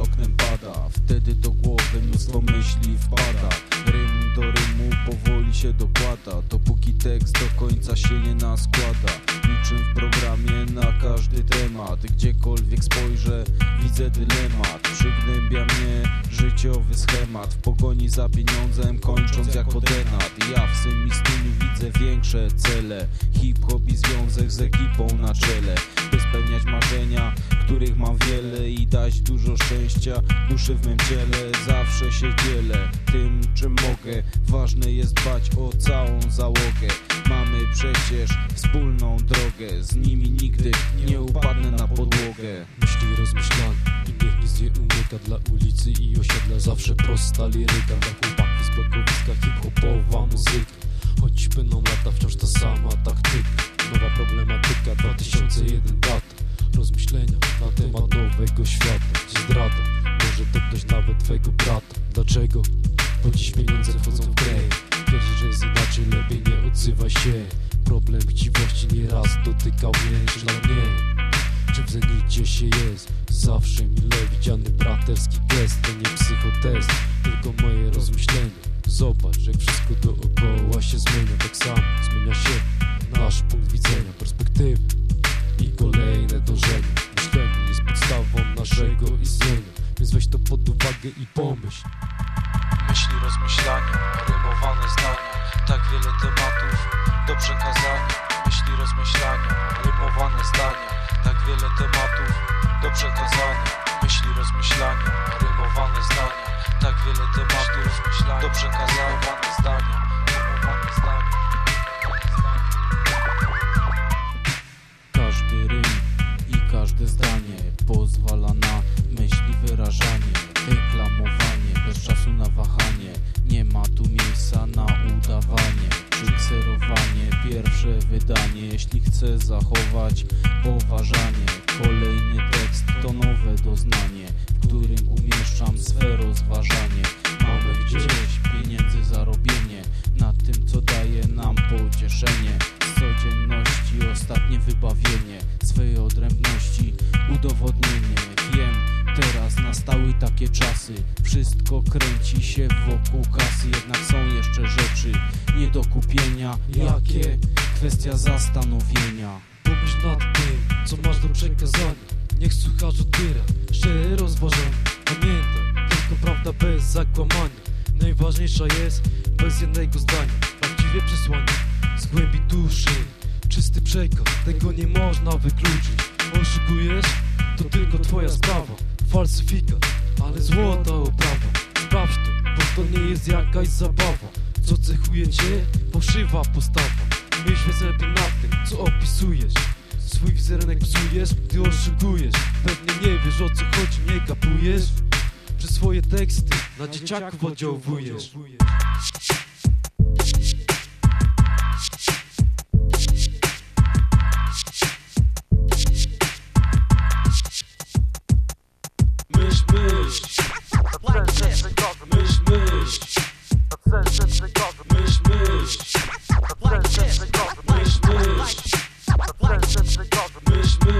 oknem pada Wtedy do głowy mnóstwo myśli wpada. Rym do rymu powoli się dokłada Dopóki tekst do końca się nie naskłada. Niczym w programie na każdy temat Gdziekolwiek spojrzę widzę dylemat. Przygnębia mnie życiowy schemat W pogoni za pieniądzem kończąc jako denat. Ja w symistiniu widzę większe cele Hip-hop i związek z ekipą na czele spełniać marzenia, których mam wiele I dać dużo szczęścia duszy w mym ciele. Zawsze się dzielę tym czym mogę. Ważne jest dbać o całą załogę. Mamy przecież wspólną drogę. Z nimi nigdy nie upadnę na podłogę. Myśli rozmyślane i niech nic nie umyka Dla ulicy i osiedla. Zawsze prosta liryka Dla chłopaków z blokowiska hip-hopowa muzyka Choć będą lata wciąż ta sama taktyka Nowa problematyka 2001 data Rozmyślenia na temat nowego świata Zdrada może dotknąć nawet twojego brata. Dlaczego? Bo dziś pieniądze wchodzą w grę. Twierdzisz, że jest inaczej, lepiej nie odzywaj się. Problem chciwości nieraz dotykał mnie Czy dla mnie. Czy w zenicie się jest? Zawsze mile widziany braterski gest. To nie psychotest, tylko moje rozmyślenie. Zobacz, jak wszystko dookoła się zmienia Tak samo zmienia się nasz punkt widzenia Perspektywy i kolejne dążenia. Myślenie jest podstawą naszego istnienia Więc weź to pod uwagę i pomyśl. Myśli, rozmyślania, rymowane zdania. Tak wiele tematów do przekazania. Myśli, rozmyślania, rymowane zdania. Tak wiele tematów do przekazania. Myśli, rozmyślania, Wydanie Jeśli chcę zachować poważanie Kolejny tekst to nowe doznanie W którym umieszczam swe rozważanie. Mamy gdzieś pieniędzy zarobienie Na tym co daje nam pocieszenie. Z codzienności ostatnie wybawienie Swej odrębności udowodnienie. Wiem, teraz nastały takie czasy. Wszystko kręci się wokół kasy Jednak są jeszcze rzeczy nie do kupienia. Jakie? Kwestia zastanowienia. Pomyśl nad tym, co masz do przekazania. Niech słuchacz odbiera szczere rozważania Pamiętaj, tylko prawda bez zakłamania. Najważniejsza jest bez jednego zdania. Prawdziwe przesłanie z głębi duszy. Czysty przekaz, tego nie można wykluczyć. Oszukujesz? To tylko twoja sprawa. Falsyfikat, ale złota oprawa. Sprawdź to, bo to nie jest jakaś zabawa. Co cechuje cię? Fałszywa postawa Więc lepiej nad tym, co opisujesz? Swój wizerunek psujesz, gdy oszukujesz. Pewnie nie wiesz o co chodzi, nie kapujesz Przez swoje teksty na dzieciaków oddziałujesz